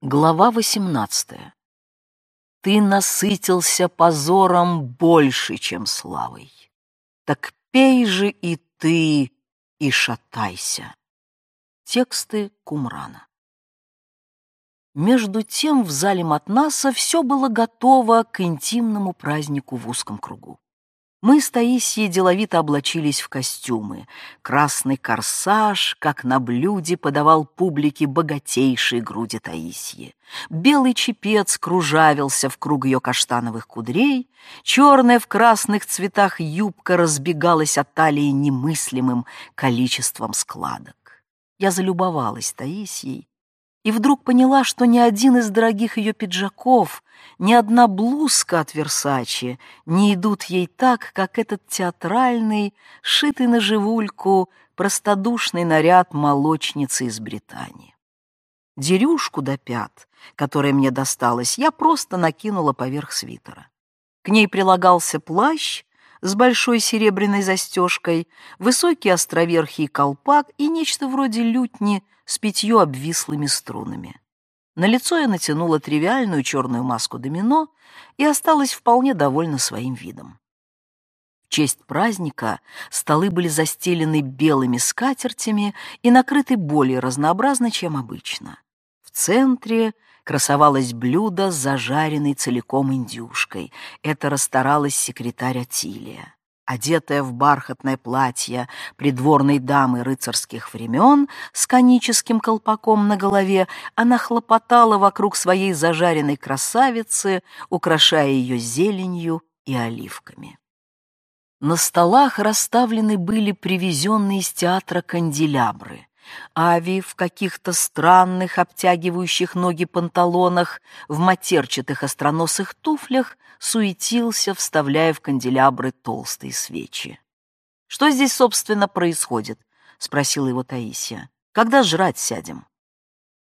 Глава 18. Ты насытился позором больше, чем славой. Так пей же и ты, и шатайся. Тексты Кумрана. Между тем в зале Матнаса все было готово к интимному празднику в узком кругу. Мы с Таисией деловито облачились в костюмы. Красный корсаж, как на блюде, подавал публике богатейшие груди Таисии. Белый чепец кружавился в круг ее каштановых кудрей, черная в красных цветах юбка разбегалась от талии немыслимым количеством складок. Я залюбовалась Таисией, и вдруг поняла, что ни один из дорогих ее пиджаков, ни одна блузка от Версачи не идут ей так, как этот театральный, шитый на живульку, простодушный наряд молочницы из Британии. Дерюшку до пят, которая мне досталась, я просто накинула поверх свитера. К ней прилагался плащ с большой серебряной застежкой, высокий островерхий колпак и нечто вроде лютни с пятью обвислыми струнами. На лицо я натянула тривиальную черную маску домино и осталась вполне довольна своим видом. В честь праздника столы были застелены белыми скатертями и накрыты более разнообразно, чем обычно. В центре красовалось блюдо с зажаренной целиком индюшкой. Это расстаралась секретарь Атилия. Одетая в бархатное платье придворной дамы рыцарских времен с коническим колпаком на голове, она хлопотала вокруг своей зажаренной красавицы, украшая ее зеленью и оливками. На столах расставлены были привезенные из театра канделябры. Ави в каких-то странных, обтягивающих ноги панталонах, в матерчатых остроносых туфлях суетился, вставляя в канделябры толстые свечи. «Что здесь, собственно, происходит?» — спросила его Таисия. «Когда жрать сядем?»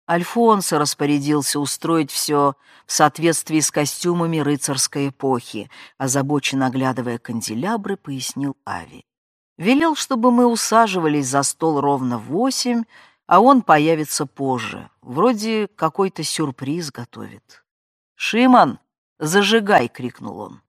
Альфонсо распорядился устроить все в соответствии с костюмами рыцарской эпохи, озабоченно оглядывая канделябры, пояснил Ави. Велел, чтобы мы усаживались за стол ровно в восемь, а он появится позже. Вроде какой-то сюрприз готовит. «Шиман, зажигай!» — крикнул он.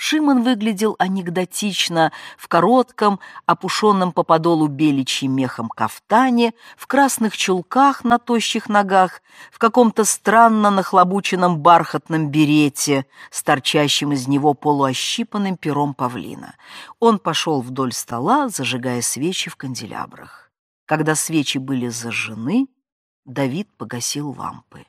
Шимон выглядел анекдотично в коротком, опушенном по подолу беличьим мехом кафтане, в красных чулках на тощих ногах, в каком-то странно нахлобученном бархатном берете с торчащим из него полуощипанным пером павлина. Он пошел вдоль стола, зажигая свечи в канделябрах. Когда свечи были зажжены, Давид погасил лампы.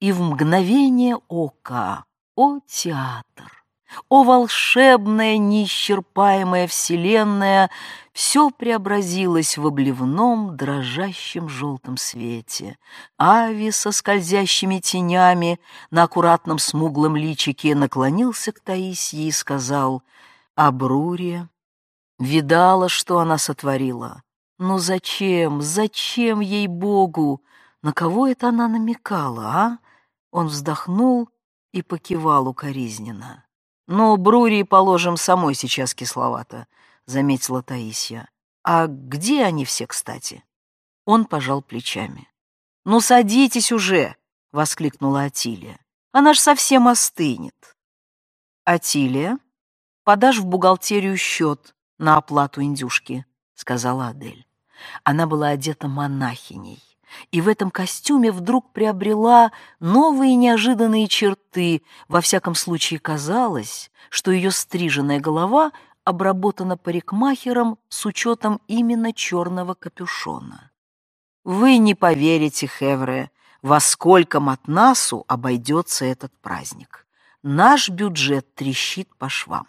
И в мгновение ока, о театр! О, волшебная, неисчерпаемая вселенная, все преобразилось в обливном, дрожащем желтом свете. Ави со скользящими тенями на аккуратном смуглом личике наклонился к Таисии и сказал, «Абрурия, видала, что она сотворила. Но зачем, зачем ей Богу? На кого это она намекала, а?» Он вздохнул и покивал укоризненно. «Ну, Брурии, положим, самой сейчас кисловато», — заметила Таисия. «А где они все, кстати?» Он пожал плечами. «Ну, садитесь уже!» — воскликнула Атилия. «Она ж совсем остынет». «Атилия, подашь в бухгалтерию счет на оплату индюшки», — сказала Адель. Она была одета монахиней и в этом костюме вдруг приобрела новые неожиданные черты. Во всяком случае казалось, что ее стриженная голова обработана парикмахером с учетом именно черного капюшона. Вы не поверите, Хевре, во сколько Матнасу обойдется этот праздник. Наш бюджет трещит по швам.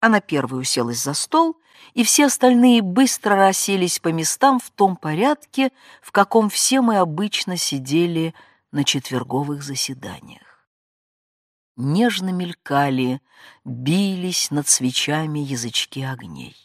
Она первой уселась за стол, и все остальные быстро расселись по местам в том порядке, в каком все мы обычно сидели на четверговых заседаниях. Нежно мелькали, бились над свечами язычки огней.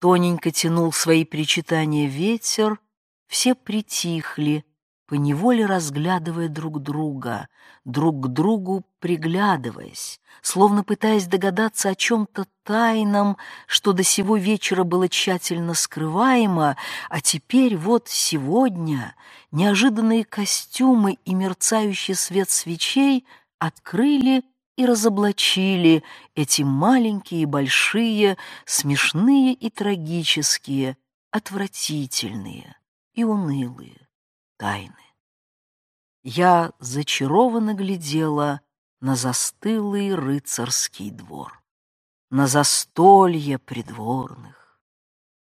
Тоненько тянул свои причитания ветер, все притихли, поневоле разглядывая друг друга, друг к другу приглядываясь, словно пытаясь догадаться о чем-то тайном, что до сего вечера было тщательно скрываемо, а теперь вот сегодня неожиданные костюмы и мерцающий свет свечей открыли и разоблачили эти маленькие и большие, смешные и трагические, отвратительные и унылые тайны. Я зачарованно глядела на застылый рыцарский двор, на застолье придворных.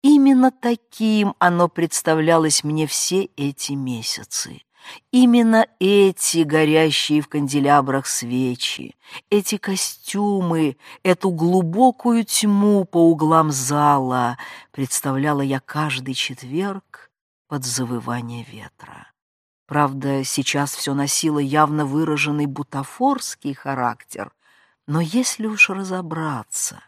Именно таким оно представлялось мне все эти месяцы. Именно эти горящие в канделябрах свечи, эти костюмы, эту глубокую тьму по углам зала представляла я каждый четверг под завывание ветра. Правда, сейчас все носило явно выраженный бутафорский характер, но если уж разобраться,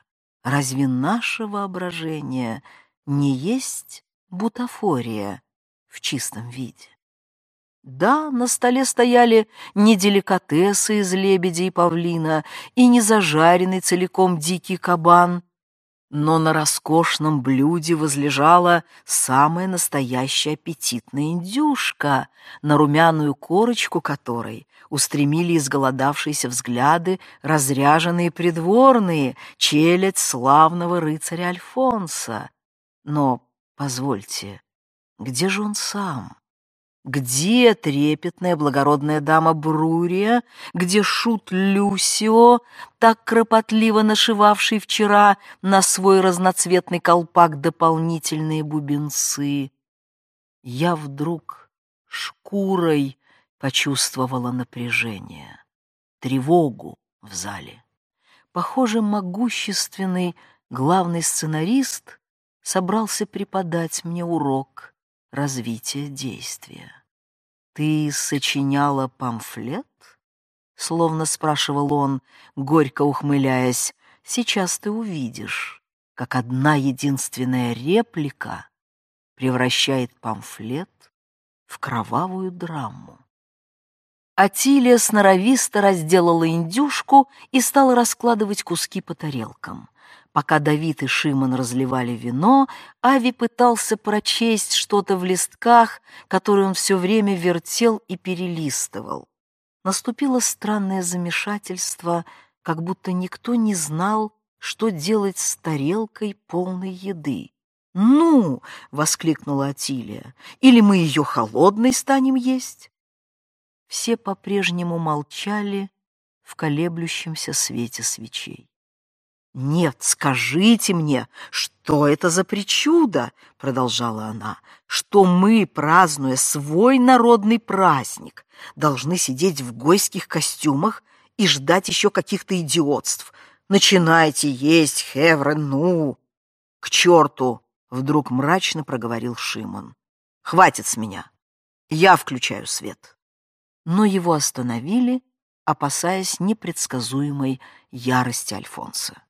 разве наше воображение не есть бутафория в чистом виде? Да, на столе стояли не деликатесы из лебедя и павлина и не зажаренный целиком дикий кабан, но на роскошном блюде возлежала самая настоящая аппетитная индюшка, на румяную корочку которой устремили изголодавшиеся взгляды разряженные придворные, челядь славного рыцаря Альфонса. Но, позвольте, где же он сам? Где трепетная благородная дама Брурия, где шут Люсио, так кропотливо нашивавший вчера на свой разноцветный колпак дополнительные бубенцы? Я вдруг шкурой почувствовала напряжение, тревогу в зале. Похоже, могущественный главный сценарист собрался преподать мне урок развития действия. «Ты сочиняла памфлет?» — словно спрашивал он, горько ухмыляясь. «Сейчас ты увидишь, как одна единственная реплика превращает памфлет в кровавую драму». Атилия сноровисто разделала индюшку и стала раскладывать куски по тарелкам. Пока Давид и Шимон разливали вино, Ави пытался прочесть что-то в листках, которые он все время вертел и перелистывал. Наступило странное замешательство, как будто никто не знал, что делать с тарелкой полной еды. «Ну!» — воскликнула Атилия. «Или мы ее холодной станем есть?» Все по-прежнему молчали в колеблющемся свете свечей. «Нет, скажите мне, что это за причуда?» — продолжала она, «что мы, празднуя свой народный праздник, должны сидеть в гойских костюмах и ждать еще каких-то идиотств. Начинайте есть, Хевре, ну!» «К черту!» — вдруг мрачно проговорил Шимон. «Хватит с меня! Я включаю свет!» Но его остановили, опасаясь непредсказуемой ярости Альфонса.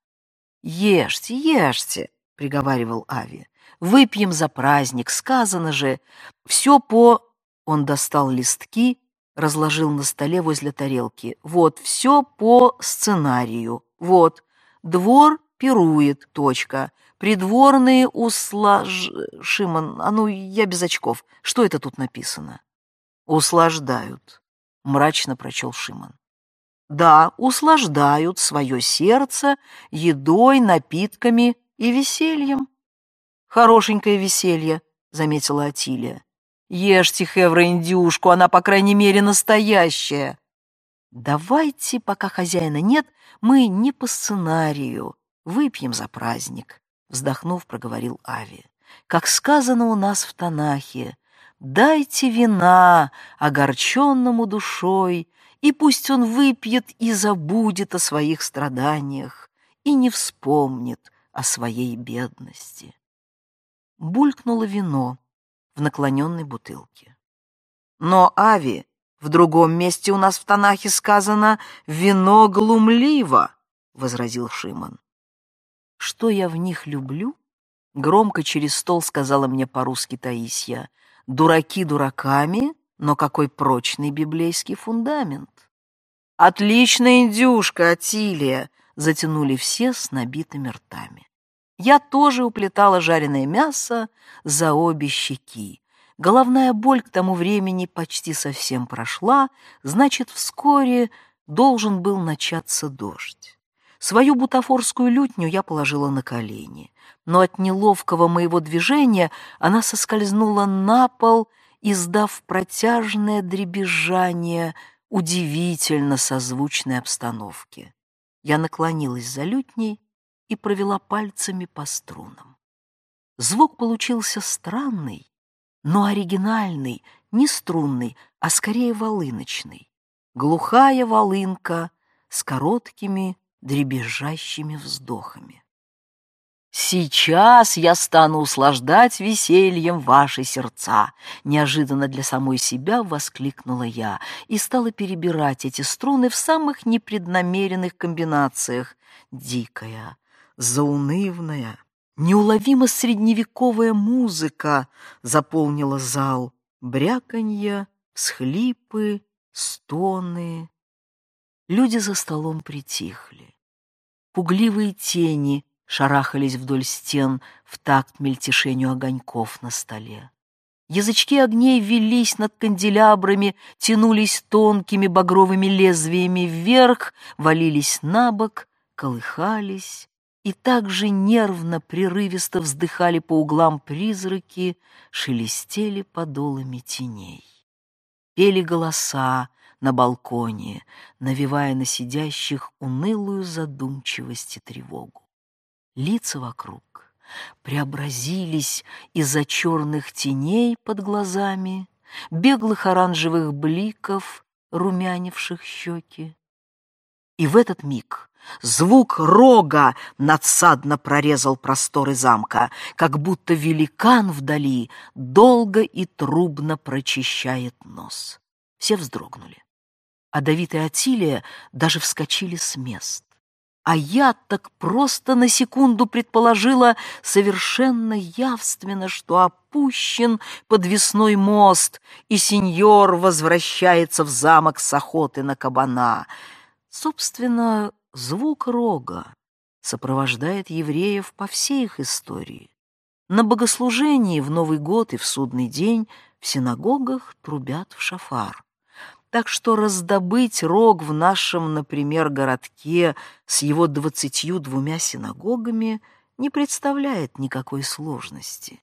«Ешьте, ешьте», — приговаривал Ави. «Выпьем за праздник, сказано же. Все по...» Он достал листки, разложил на столе возле тарелки. «Вот, все по сценарию. Вот, двор пирует, точка. Придворные услаж... Шимон, а ну, я без очков. Что это тут написано?» «Услаждают», — мрачно прочел Шимон. Да, услаждают свое сердце едой, напитками и весельем. Хорошенькое веселье, заметила Атилия. Ешьте, Хевра, индюшку, она, по крайней мере, настоящая. Давайте, пока хозяина нет, мы не по сценарию, выпьем за праздник, вздохнув, проговорил Ави. Как сказано у нас в Танахе, дайте вина огорченному душой и пусть он выпьет и забудет о своих страданиях и не вспомнит о своей бедности. Булькнуло вино в наклоненной бутылке. Но, Ави, в другом месте у нас в Танахе сказано «вино глумливо», — возразил Шимон. «Что я в них люблю?» — громко через стол сказала мне по-русски Таисия. «Дураки дураками, Но какой прочный библейский фундамент! «Отличная индюшка, Атилия!» — затянули все с набитыми ртами. Я тоже уплетала жареное мясо за обе щеки. Головная боль к тому времени почти совсем прошла, значит, вскоре должен был начаться дождь. Свою бутафорскую лютню я положила на колени, но от неловкого моего движения она соскользнула на пол, издав протяжное дребезжание удивительно созвучной обстановке. Я наклонилась за лютней и провела пальцами по струнам. Звук получился странный, но оригинальный, не струнный, а скорее волыночный. Глухая волынка с короткими дребезжащими вздохами. «Сейчас я стану услаждать весельем ваши сердца!» Неожиданно для самой себя воскликнула я и стала перебирать эти струны в самых непреднамеренных комбинациях. Дикая, заунывная, неуловимо средневековая музыка заполнила зал. Бряканье, схлипы, стоны. Люди за столом притихли. Пугливые тени шарахались вдоль стен в такт мельтешению огоньков на столе. Язычки огней велись над канделябрами, тянулись тонкими багровыми лезвиями вверх, валились на бок, колыхались, и также нервно, прерывисто вздыхали по углам призраки, шелестели подолами теней. Пели голоса на балконе, навевая на сидящих унылую задумчивость и тревогу лица вокруг преобразились из-за черных теней под глазами, беглых оранжевых бликов, румянивших щеки. И в этот миг звук рога надсадно прорезал просторы замка, как будто великан вдали долго и трубно прочищает нос. Все вздрогнули. А Давид и Атилия даже вскочили с мест. А я так просто на секунду предположила совершенно явственно, что опущен подвесной мост, и сеньор возвращается в замок с охоты на кабана. Собственно, звук рога сопровождает евреев по всей их истории. На богослужении в Новый год и в судный день в синагогах трубят в шафар. Так что раздобыть рог в нашем, например, городке с его двадцатью двумя синагогами не представляет никакой сложности.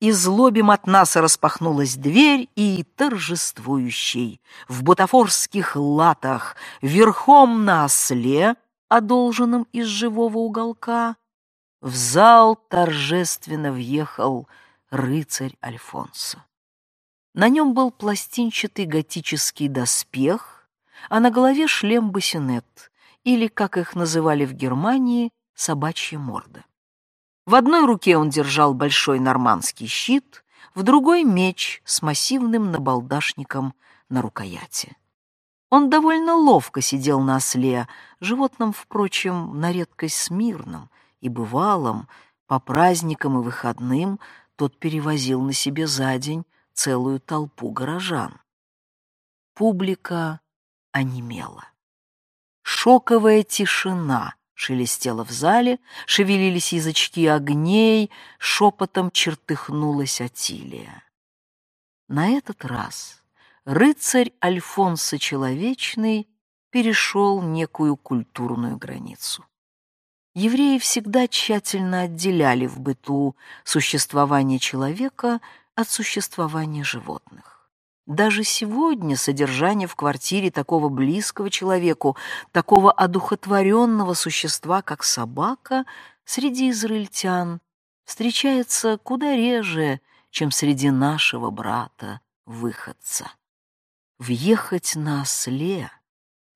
Из лоби Матнаса распахнулась дверь, и торжествующий, в бутафорских латах, верхом на осле, одолженном из живого уголка, в зал торжественно въехал рыцарь Альфонсо. На нем был пластинчатый готический доспех, а на голове шлем-басинет, или, как их называли в Германии, собачья морда. В одной руке он держал большой нормандский щит, в другой — меч с массивным набалдашником на рукояти. Он довольно ловко сидел на осле, животном, впрочем, на редкость смирном и бывалом, по праздникам и выходным тот перевозил на себе за день целую толпу горожан. Публика онемела. Шоковая тишина шелестела в зале, шевелились язычки огней, шепотом чертыхнулась Атилия. На этот раз рыцарь Альфонсо Человечный перешел некую культурную границу. Евреи всегда тщательно отделяли в быту существование человека от существования животных. Даже сегодня содержание в квартире такого близкого человеку, такого одухотворенного существа, как собака, среди израильтян встречается куда реже, чем среди нашего брата-выходца. Въехать на осле,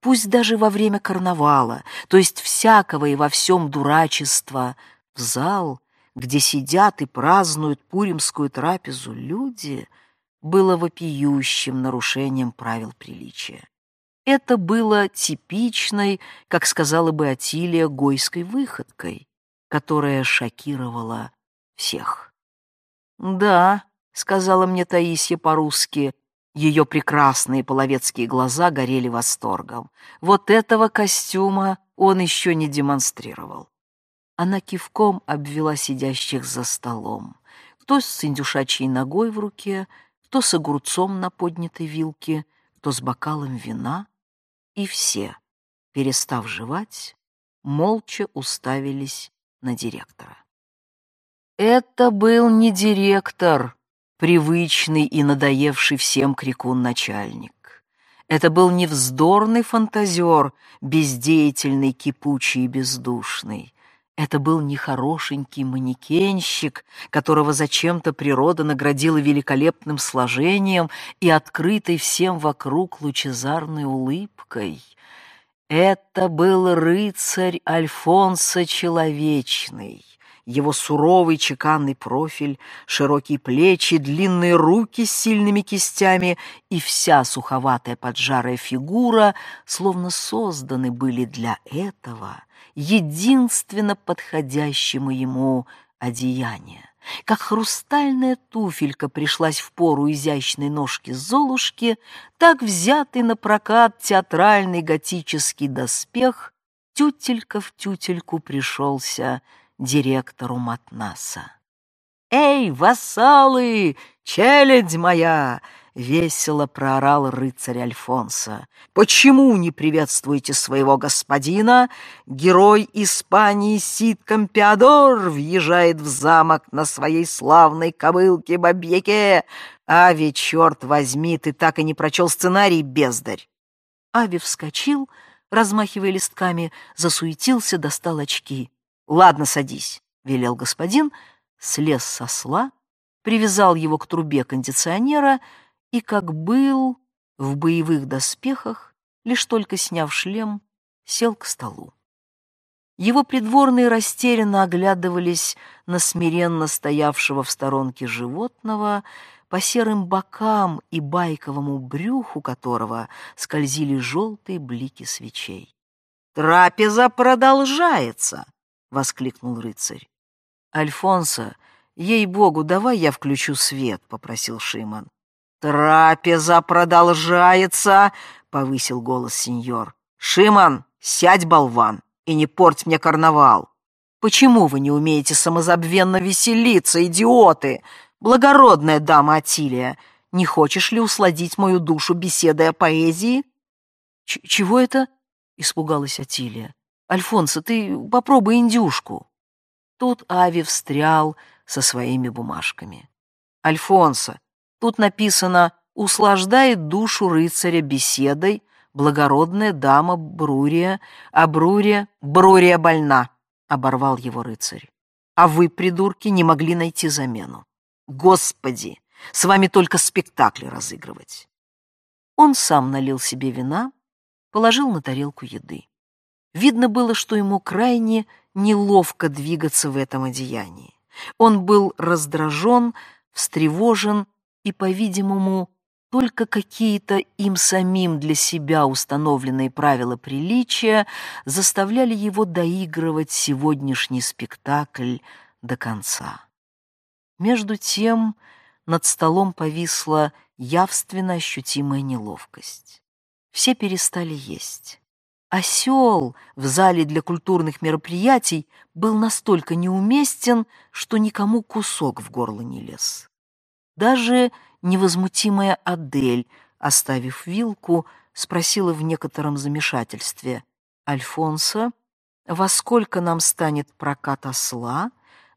пусть даже во время карнавала, то есть всякого и во всем дурачества, в зал — где сидят и празднуют пуримскую трапезу люди, было вопиющим нарушением правил приличия. Это было типичной, как сказала бы Атилия, гойской выходкой, которая шокировала всех. «Да», — сказала мне Таисия по-русски, — Ее прекрасные половецкие глаза горели восторгом. Вот этого костюма он еще не демонстрировал. Она кивком обвела сидящих за столом. Кто с индюшачьей ногой в руке, кто с огурцом на поднятой вилке, кто с бокалом вина. И все, перестав жевать, молча уставились на директора. Это был не директор, привычный и надоевший всем крикун начальник. Это был не вздорный фантазер, бездеятельный, кипучий и бездушный. Это был нехорошенький манекенщик, которого зачем-то природа наградила великолепным сложением и открытой всем вокруг лучезарной улыбкой. Это был рыцарь Альфонса Человечный, его суровый чеканный профиль, широкие плечи, длинные руки с сильными кистями и вся суховатая поджарая фигура словно созданы были для этого единственно подходящему ему одеяния. Как хрустальная туфелька пришлась в пору изящной ножки Золушки, так взятый на прокат театральный готический доспех тютелька в тютельку пришелся директору Матнаса. «Эй, вассалы, челядь моя!» — весело проорал рыцарь Альфонса. «Почему не приветствуете своего господина? Герой Испании Сид Кампиадор въезжает в замок на своей славной кобылке Бабьеке. Ави, черт возьми, ты так и не прочел сценарий, бездарь!» Ави вскочил, размахивая листками, засуетился, достал очки. «Ладно, садись», — велел господин, слез со сла, привязал его к трубе кондиционера и, как был в боевых доспехах, лишь только сняв шлем, сел к столу. Его придворные растерянно оглядывались на смиренно стоявшего в сторонке животного, по серым бокам и байковому брюху которого скользили желтые блики свечей. «Трапеза продолжается!» — воскликнул рыцарь. «Альфонсо, ей-богу, давай я включу свет», — попросил Шимон. «Трапеза продолжается», — повысил голос сеньор. «Шимон, сядь, болван, и не порть мне карнавал. Почему вы не умеете самозабвенно веселиться, идиоты? Благородная дама Атилия, не хочешь ли усладить мою душу беседой о поэзии?» Ч «Чего это?» — испугалась Атилия. Альфонсо, ты попробуй индюшку. Тут Ави встрял со своими бумажками. Альфонсо, тут написано «Услаждает душу рыцаря беседой благородная дама Брурия, а Брурия, Брурия больна», — оборвал его рыцарь. «А вы, придурки, не могли найти замену. Господи, с вами только спектакли разыгрывать». Он сам налил себе вина, положил на тарелку еды. Видно было, что ему крайне неловко двигаться в этом одеянии. Он был раздражен, встревожен и, по-видимому, только какие-то им самим для себя установленные правила приличия заставляли его доигрывать сегодняшний спектакль до конца. Между тем над столом повисла явственно ощутимая неловкость. Все перестали есть. Осел в зале для культурных мероприятий был настолько неуместен, что никому кусок в горло не лез. Даже невозмутимая Адель, оставив вилку, спросила в некотором замешательстве, «Альфонсо, во сколько нам станет прокат осла?»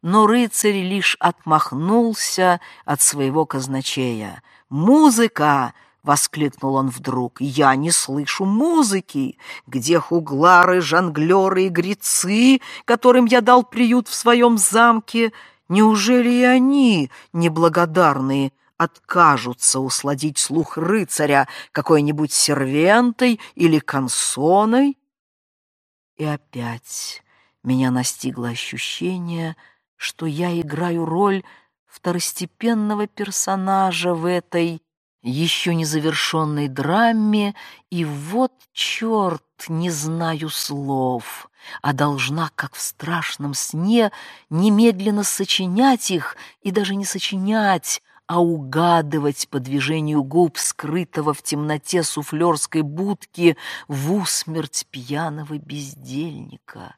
Но рыцарь лишь отмахнулся от своего казначея. «Музыка!» — воскликнул он вдруг. «Я не слышу музыки! Где хуглары, жонглеры и грецы, которым я дал приют в своем замке? Неужели и они, неблагодарные, откажутся усладить слух рыцаря какой-нибудь сервентой или консоной?» И опять меня настигло ощущение, что я играю роль второстепенного персонажа в этой еще незавершенной драме, и вот, черт, не знаю слов, а должна, как в страшном сне, немедленно сочинять их, и даже не сочинять, а угадывать по движению губ скрытого в темноте суфлерской будки в усмерть пьяного бездельника.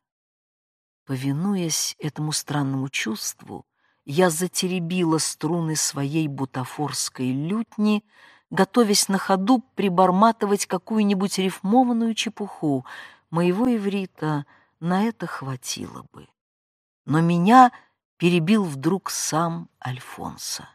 Повинуясь этому странному чувству, я затеребила струны своей бутафорской лютни, готовясь на ходу приборматывать какую-нибудь рифмованную чепуху. Моего иврита на это хватило бы. Но меня перебил вдруг сам Альфонсо.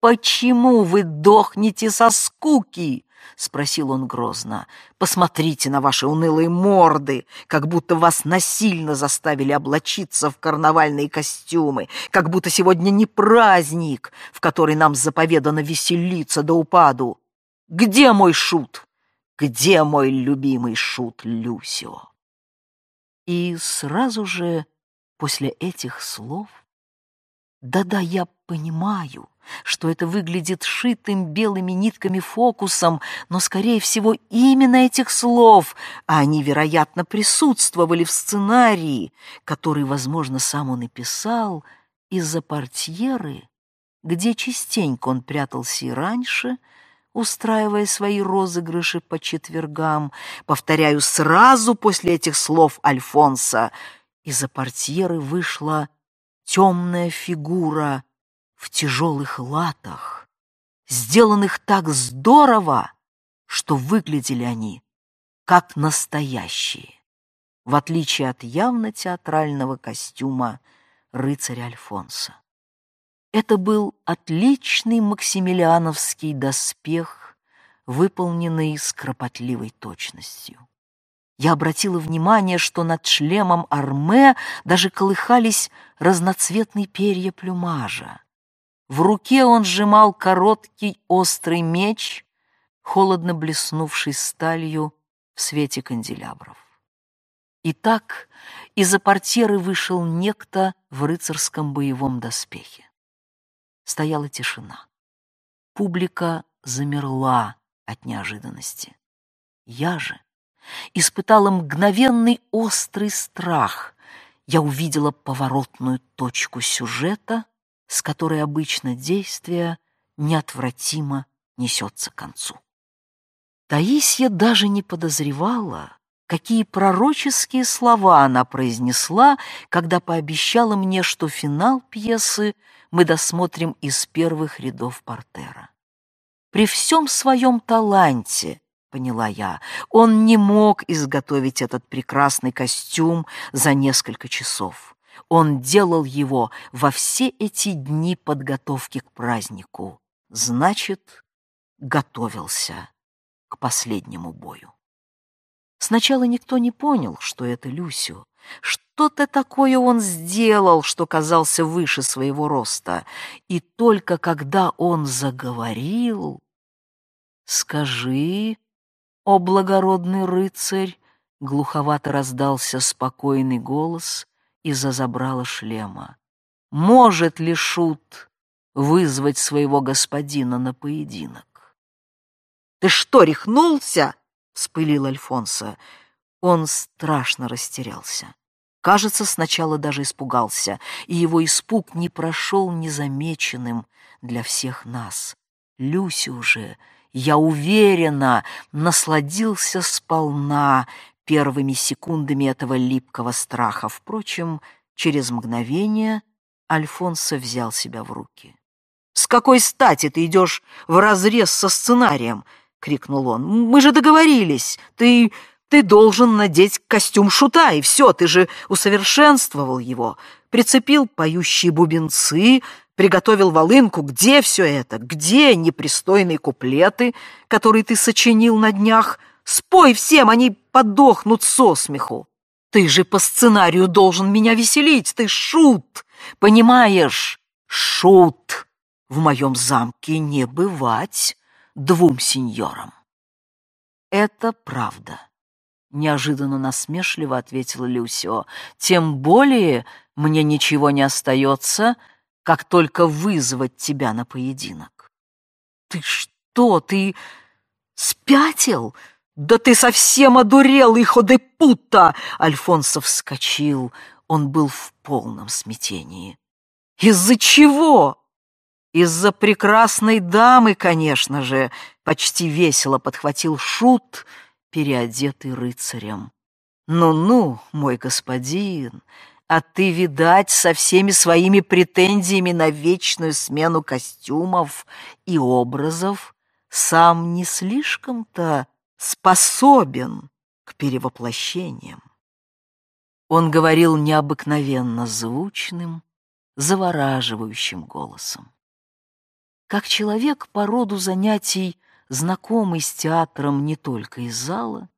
«Почему вы дохнете со скуки?» — спросил он грозно. «Посмотрите на ваши унылые морды, как будто вас насильно заставили облачиться в карнавальные костюмы, как будто сегодня не праздник, в который нам заповедано веселиться до упаду. Где мой шут? Где мой любимый шут Люсио?» И сразу же после этих слов да-да, я понимаю, что это выглядит шитым белыми нитками фокусом, но, скорее всего, именно этих слов, а они, вероятно, присутствовали в сценарии, который, возможно, сам он и писал, из-за портьеры, где частенько он прятался и раньше, устраивая свои розыгрыши по четвергам, повторяю, сразу после этих слов Альфонса, из-за портьеры вышла темная фигура в тяжелых латах, сделанных так здорово, что выглядели они как настоящие, в отличие от явно театрального костюма рыцаря Альфонса. Это был отличный максимилиановский доспех, выполненный с кропотливой точностью. Я обратила внимание, что над шлемом Арме даже колыхались разноцветные перья плюмажа. В руке он сжимал короткий острый меч, холодно блеснувший сталью в свете канделябров. Итак, из-за портьеры вышел некто в рыцарском боевом доспехе. Стояла тишина. Публика замерла от неожиданности. Я же испытала мгновенный острый страх. Я увидела поворотную точку сюжета, с которой обычно действие неотвратимо несется к концу. Таисия даже не подозревала, какие пророческие слова она произнесла, когда пообещала мне, что финал пьесы мы досмотрим из первых рядов портера. При всем своем таланте поняла я. Он не мог изготовить этот прекрасный костюм за несколько часов. Он делал его во все эти дни подготовки к празднику. Значит, готовился к последнему бою. Сначала никто не понял, что это Люсю. Что-то такое он сделал, что казался выше своего роста. И только когда он заговорил... «Скажи, «О, благородный рыцарь!» — глуховато раздался спокойный голос из-за забрала шлема. «Может ли шут вызвать своего господина на поединок?» «Ты что, рехнулся?» — вспылил Альфонсо. Он страшно растерялся. Кажется, сначала даже испугался, и его испуг не прошел незамеченным для всех нас. Люси уже я уверенно насладился сполна первыми секундами этого липкого страха. Впрочем, через мгновение Альфонсо взял себя в руки. «С какой стати ты идешь вразрез со сценарием?» — крикнул он. «Мы же договорились. Ты... ты должен надеть костюм шута, и все, ты же усовершенствовал его. Прицепил поющие бубенцы, приготовил волынку. Где все это? Где непристойные куплеты, которые ты сочинил на днях? Спой всем, они подохнут со смеху. Ты же по сценарию должен меня веселить, ты шут, понимаешь? Шут. В моем замке не бывать двум сеньорам. Это правда. Неожиданно насмешливо ответила Люсио. Тем более мне ничего не остается, как только вызвать тебя на поединок. Ты что, ты спятил? Да ты совсем одурел, их одепута! Альфонсо вскочил, он был в полном смятении. Из-за чего? Из-за прекрасной дамы, конечно же, почти весело подхватил шут, переодетый рыцарем. «Ну-ну, мой господин, а ты, видать, со всеми своими претензиями на вечную смену костюмов и образов сам не слишком-то способен к перевоплощениям». Он говорил необыкновенно звучным, завораживающим голосом. Как человек по роду занятий, знакомый с театром не только из зала,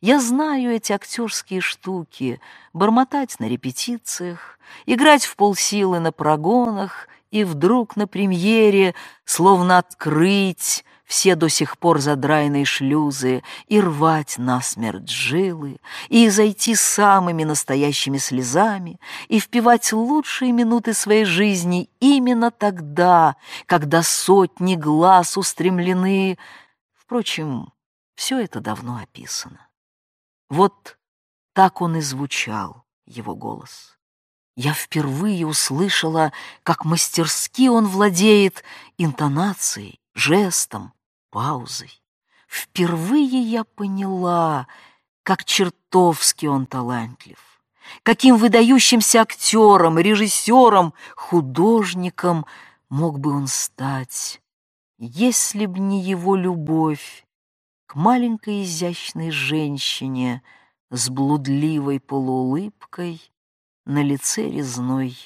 я знаю эти актерские штуки, бормотать на репетициях, играть в полсилы на прогонах и вдруг на премьере, словно открыть все до сих пор задраенные шлюзы, и рвать насмерть жилы, и зайти самыми настоящими слезами, и впивать лучшие минуты своей жизни именно тогда, когда сотни глаз устремлены. Впрочем, все это давно описано. Вот так он и звучал, его голос. Я впервые услышала, как мастерски он владеет интонацией, жестом, паузой. Впервые я поняла, как чертовски он талантлив, каким выдающимся актером, режиссером, художником мог бы он стать, если б не его любовь к маленькой изящной женщине с блудливой полуулыбкой на лице резной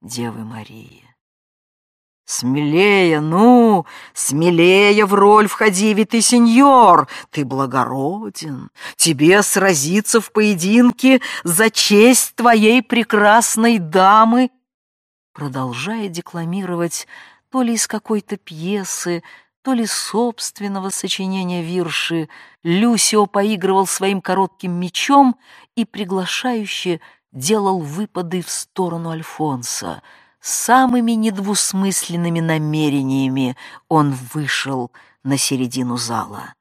Девы Марии. «Смелее, ну, смелее в роль входи, ведь ты сеньор, ты благороден, тебе сразиться в поединке за честь твоей прекрасной дамы!» Продолжая декламировать то ли из какой-то пьесы, то ли собственного сочинения вирши, Люсио поигрывал своим коротким мечом и приглашающе делал выпады в сторону Альфонса — самыми недвусмысленными намерениями он вышел на середину зала.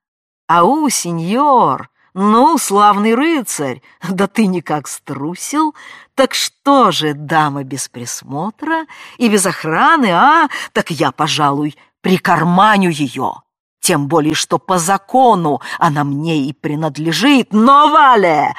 «Ау, сеньор! Ну, славный рыцарь! Да ты никак струсил! Так что же, дама без присмотра и без охраны, а? Так я, пожалуй, прикарманю ее!» Тем более, что по закону она мне и принадлежит, но, Вале,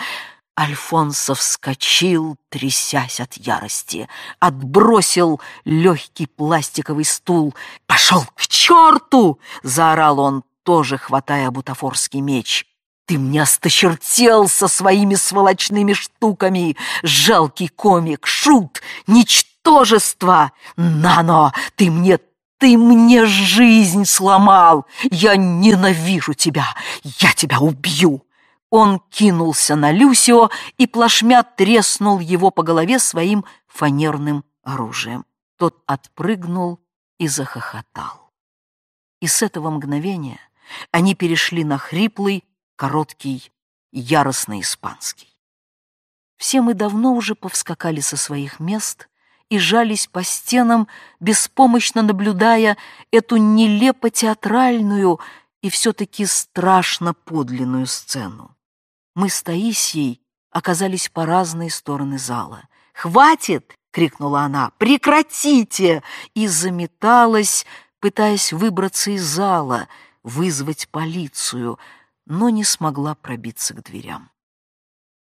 Альфонсо вскочил, трясясь от ярости, отбросил легкий пластиковый стул. «Пошел к черту!» — заорал он, тоже хватая бутафорский меч. «Ты мне осточертел со своими сволочными штуками! Жалкий комик, шут, ничтожество! Нано, ты мне ты мне жизнь сломал! Я ненавижу тебя! Я тебя убью!» Он кинулся на Люсио и плашмя треснул его по голове своим фанерным оружием. Тот отпрыгнул и захохотал. И с этого мгновения они перешли на хриплый, короткий, яростный испанский. Все мы давно уже повскакали со своих мест и жались по стенам, беспомощно наблюдая эту нелепо театральную и все-таки страшно подлинную сцену мы с Таисией оказались по разные стороны зала. «Хватит!» — крикнула она. «Прекратите!» И заметалась, пытаясь выбраться из зала, вызвать полицию, но не смогла пробиться к дверям.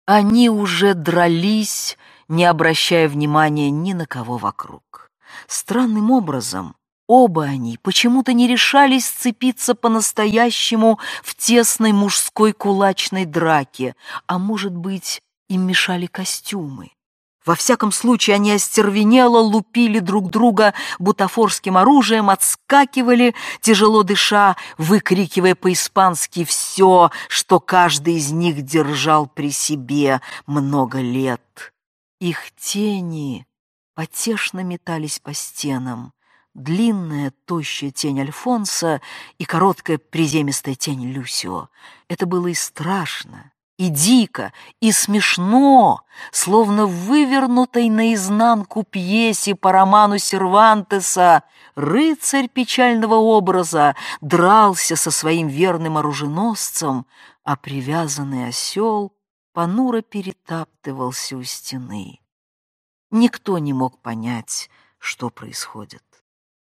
Они уже дрались, не обращая внимания ни на кого вокруг. Странным образом Оба они почему-то не решались сцепиться по-настоящему в тесной мужской кулачной драке, а, может быть, им мешали костюмы. Во всяком случае, они остервенело лупили друг друга бутафорским оружием, отскакивали, тяжело дыша, выкрикивая по-испански все, что каждый из них держал при себе много лет. Их тени потешно метались по стенам, длинная, тощая тень Альфонса и короткая приземистая тень Люсио. Это было и страшно, и дико, и смешно, словно в вывернутой наизнанку пьесе по роману Сервантеса рыцарь печального образа дрался со своим верным оруженосцем, а привязанный осел понуро перетаптывался у стены. Никто не мог понять, что происходит.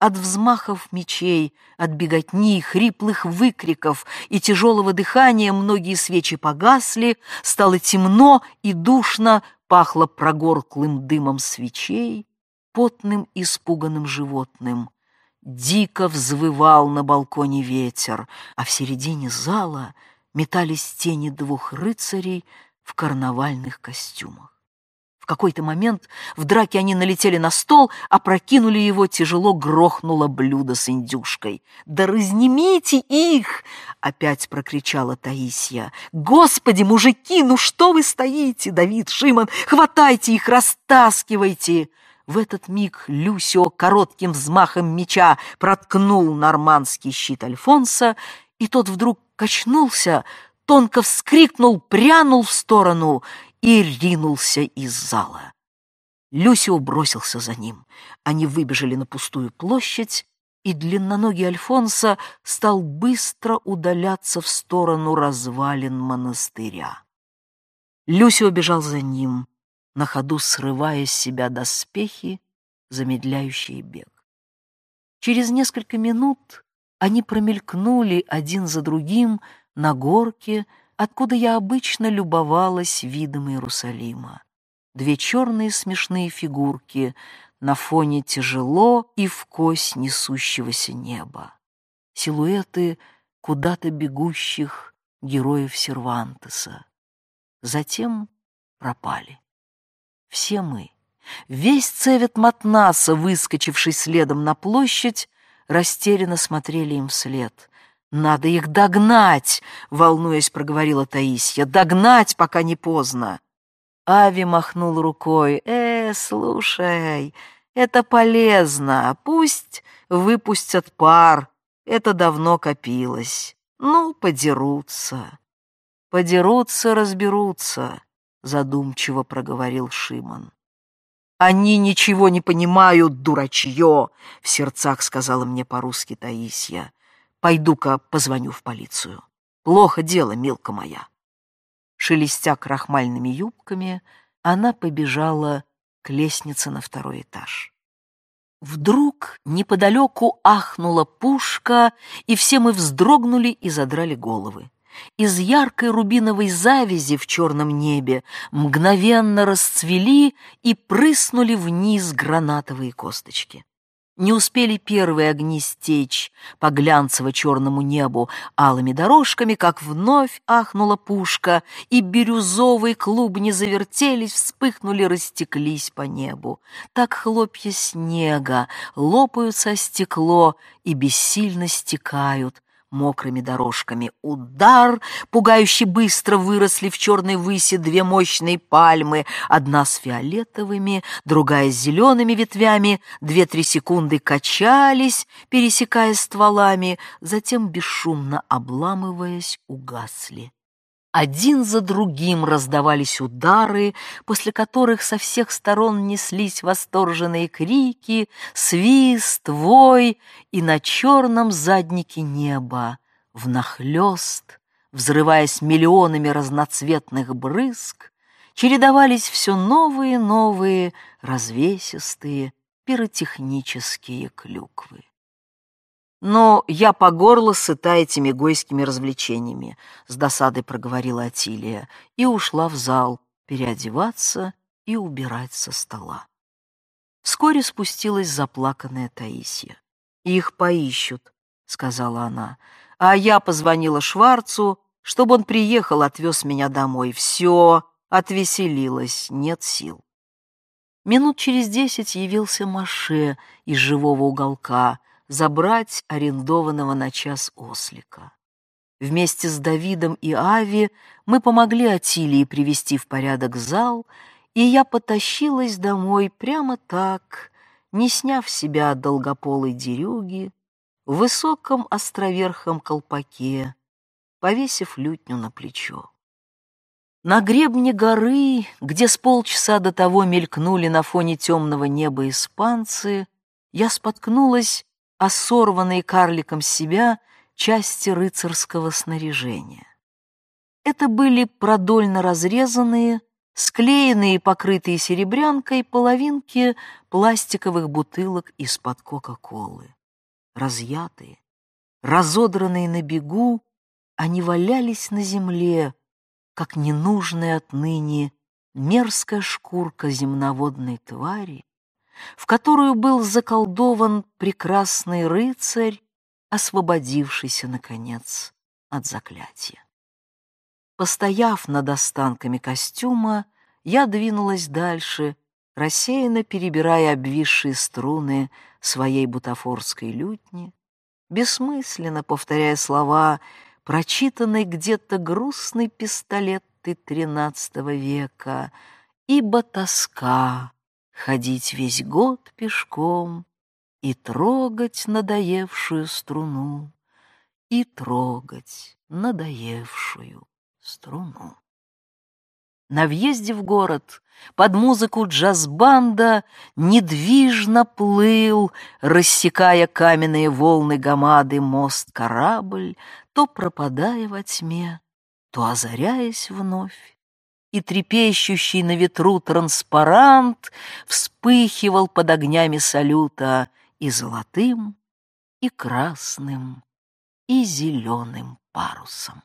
От взмахов мечей, от беготни, хриплых выкриков и тяжелого дыхания многие свечи погасли, стало темно и душно, пахло прогорклым дымом свечей, потным испуганным животным. Дико взвывал на балконе ветер, а в середине зала метались тени двух рыцарей в карнавальных костюмах. В какой-то момент в драке они налетели на стол, опрокинули его, тяжело грохнуло блюдо с индюшкой. «Да разнимите их!» — опять прокричала Таисия. «Господи, мужики, ну что вы стоите, Давид, Шимон? Хватайте их, растаскивайте!» В этот миг Люсио коротким взмахом меча проткнул нормандский щит Альфонса, и тот вдруг качнулся, тонко вскрикнул, прянул в сторону и ринулся из зала. Люсио бросился за ним. Они выбежали на пустую площадь, и длинноногий Альфонсо стал быстро удаляться в сторону развалин монастыря. Люсио бежал за ним, на ходу срывая с себя доспехи, замедляющие бег. Через несколько минут они промелькнули один за другим на горке, откуда я обычно любовалась видом Иерусалима. Две черные смешные фигурки на фоне тяжело и в кость несущегося неба. Силуэты куда-то бегущих героев Сервантеса. Затем пропали. Все мы, весь цевет Матнаса, выскочивший следом на площадь, растерянно смотрели им вслед — «Надо их догнать!» — волнуясь, проговорила Таисия. «Догнать, пока не поздно!» Ави махнул рукой. «Э, слушай, это полезно. Пусть выпустят пар. Это давно копилось. Ну, подерутся». «Подерутся, разберутся», — задумчиво проговорил Шимон. «Они ничего не понимают, дурачье!» — в сердцах сказала мне по-русски Таисия. Пойду-ка позвоню в полицию. Плохо дело, милка моя. Шелестя крахмальными юбками, она побежала к лестнице на второй этаж. Вдруг неподалеку ахнула пушка, и все мы вздрогнули и задрали головы. Из яркой рубиновой завязи в черном небе мгновенно расцвели и прыснули вниз гранатовые косточки. Не успели первые огни стечь по глянцево-черному небу алыми дорожками, как вновь ахнула пушка, и бирюзовые клубни завертелись, вспыхнули, растеклись по небу. Так хлопья снега лопаются стекло и бессильно стекают мокрыми дорожками. Удар! Пугающе быстро выросли в черной выси две мощные пальмы, одна с фиолетовыми, другая с зелеными ветвями, две-три секунды качались, пересекая стволами, затем, бесшумно обламываясь, угасли. Один за другим раздавались удары, после которых со всех сторон неслись восторженные крики, свист, вой, и на черном заднике неба, внахлёст, взрываясь миллионами разноцветных брызг, чередовались все новые новые развесистые пиротехнические клюквы. Но я по горло сыта этими гойскими развлечениями, с досадой проговорила Атилия и ушла в зал переодеваться и убирать со стола. Вскоре спустилась заплаканная Таисия. «Их поищут», — сказала она. «А я позвонила Шварцу, чтобы он приехал, отвез меня домой. Все, отвеселилась, нет сил». Минут через десять явился Маше из живого уголка — забрать арендованного на час ослика. Вместе с Давидом и Ави мы помогли Атилии привести в порядок зал, и я потащилась домой прямо так, не сняв себя долгополой дерюги, в высоком островерхом колпаке, повесив лютню на плечо. На гребне горы, где с полчаса до того мелькнули на фоне темного неба испанцы, я споткнулась а карликом себя части рыцарского снаряжения. Это были продольно разрезанные, склеенные и покрытые серебрянкой половинки пластиковых бутылок из-под Кока-Колы. Разъятые, разодранные на бегу, они валялись на земле, как ненужная отныне мерзкая шкурка земноводной твари, в которую был заколдован прекрасный рыцарь, освободившийся, наконец, от заклятия. Постояв над останками костюма, я двинулась дальше, рассеянно перебирая обвисшие струны своей бутафорской лютни, бессмысленно повторяя слова, прочитанной где-то грустной пистолеты тринадцатого века, ибо тоска ходить весь год пешком и трогать надоевшую струну, и трогать надоевшую струну. На въезде в город под музыку джаз-банда недвижно плыл, рассекая каменные волны гамады мост-корабль, то пропадая во тьме, то озаряясь вновь. И трепещущий на ветру транспарант вспыхивал под огнями салюта и золотым, и красным, и зеленым парусом.